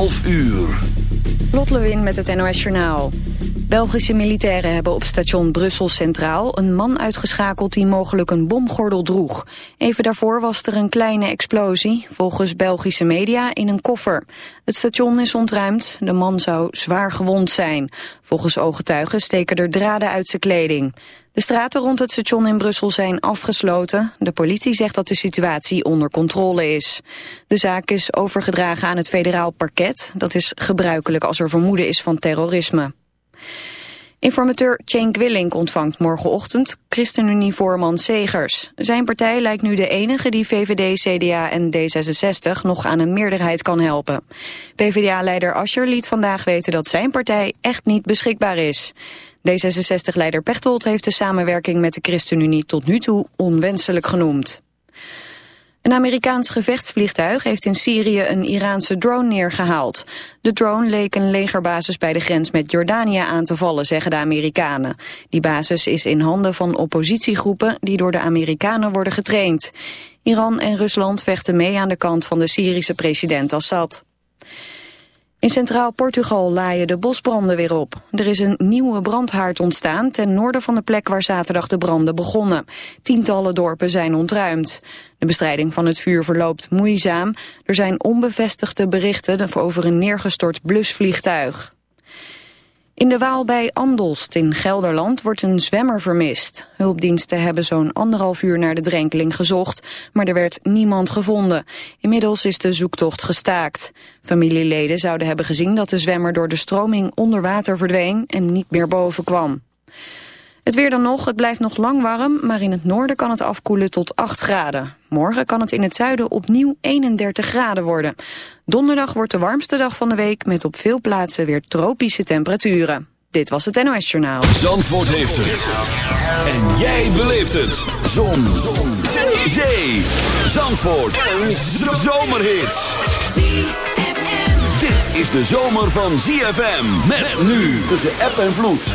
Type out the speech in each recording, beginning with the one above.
11 uur. Lot Lewin met het NOS Journaal. Belgische militairen hebben op station Brussel Centraal een man uitgeschakeld die mogelijk een bomgordel droeg. Even daarvoor was er een kleine explosie, volgens Belgische media, in een koffer. Het station is ontruimd, de man zou zwaar gewond zijn. Volgens ooggetuigen steken er draden uit zijn kleding. De straten rond het station in Brussel zijn afgesloten. De politie zegt dat de situatie onder controle is. De zaak is overgedragen aan het federaal parket. Dat is gebruikelijk als er vermoeden is van terrorisme. Informateur Cenk Willink ontvangt morgenochtend ChristenUnie-voorman Segers. Zijn partij lijkt nu de enige die VVD, CDA en D66 nog aan een meerderheid kan helpen. PvdA-leider Ascher liet vandaag weten dat zijn partij echt niet beschikbaar is. D66-leider Pechtold heeft de samenwerking met de ChristenUnie tot nu toe onwenselijk genoemd. Een Amerikaans gevechtsvliegtuig heeft in Syrië een Iraanse drone neergehaald. De drone leek een legerbasis bij de grens met Jordanië aan te vallen, zeggen de Amerikanen. Die basis is in handen van oppositiegroepen die door de Amerikanen worden getraind. Iran en Rusland vechten mee aan de kant van de Syrische president Assad. In Centraal Portugal laaien de bosbranden weer op. Er is een nieuwe brandhaard ontstaan ten noorden van de plek waar zaterdag de branden begonnen. Tientallen dorpen zijn ontruimd. De bestrijding van het vuur verloopt moeizaam. Er zijn onbevestigde berichten over een neergestort blusvliegtuig. In de Waal bij Andelst in Gelderland wordt een zwemmer vermist. Hulpdiensten hebben zo'n anderhalf uur naar de drenkeling gezocht, maar er werd niemand gevonden. Inmiddels is de zoektocht gestaakt. Familieleden zouden hebben gezien dat de zwemmer door de stroming onder water verdween en niet meer boven kwam. Het weer dan nog, het blijft nog lang warm, maar in het noorden kan het afkoelen tot 8 graden. Morgen kan het in het zuiden opnieuw 31 graden worden. Donderdag wordt de warmste dag van de week met op veel plaatsen weer tropische temperaturen. Dit was het NOS Journaal. Zandvoort heeft het. En jij beleeft het. Zon. Zon. Zee. Zandvoort. Een zomerhit. Dit is de zomer van ZFM. Met nu tussen app en vloed.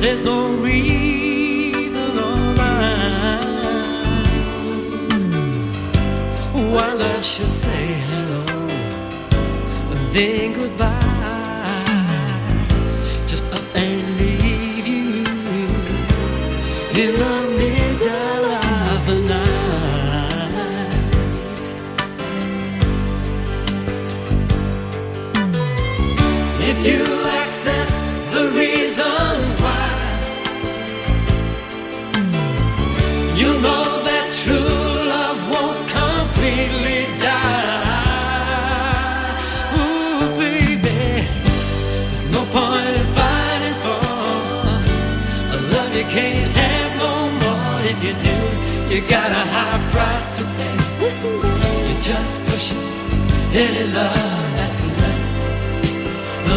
There's no reason or why love should say hello and then goodbye. You got a high price to pay. Listen, baby. You're just pushing any love that's left. The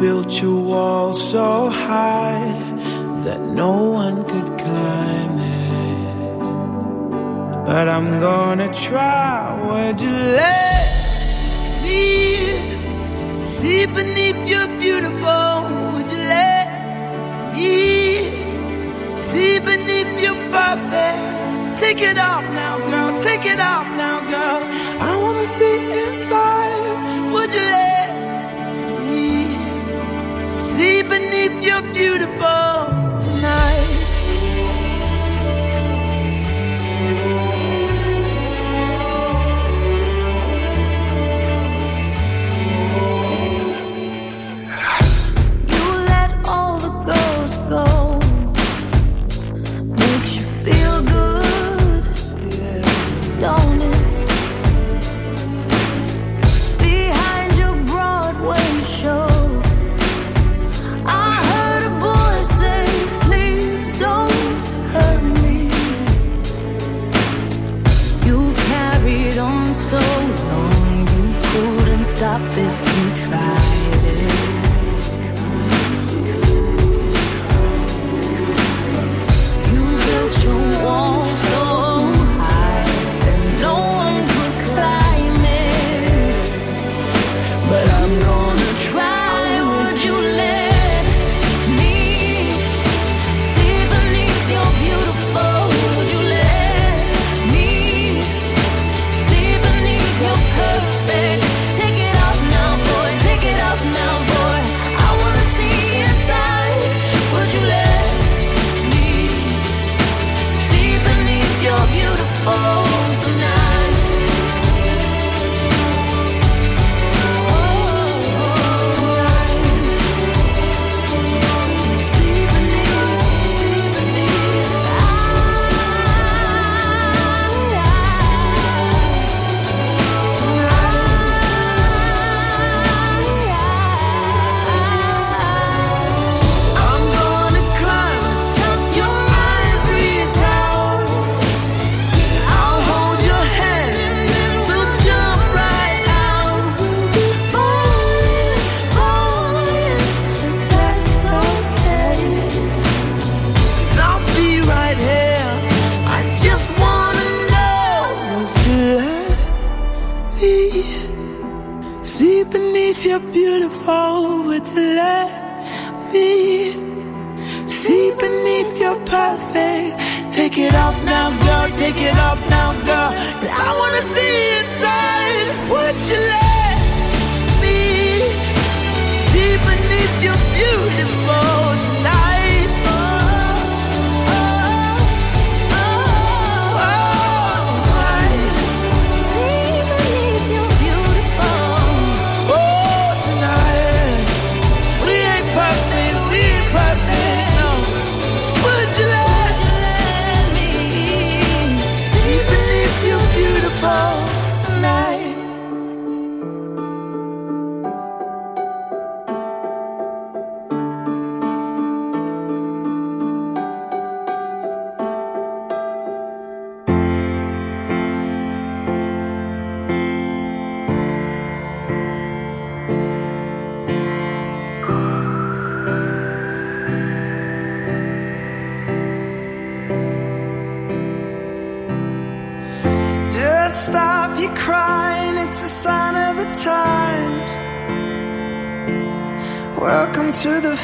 built your wall so high that no one could climb it. But I'm gonna try. Would you let me see beneath your beautiful? Would you let me see beneath your puppet? Take it off now, girl. Take it off now, girl. I wanna see inside. Would you let? you're beautiful. Take it off now, girl. Take it off now, girl. Cause I wanna see inside what you love.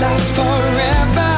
last forever.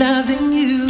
Loving you.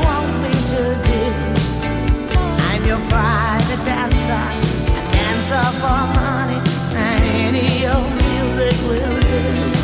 dancer, a dancer for money, and any old music will do.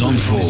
Zandvoort.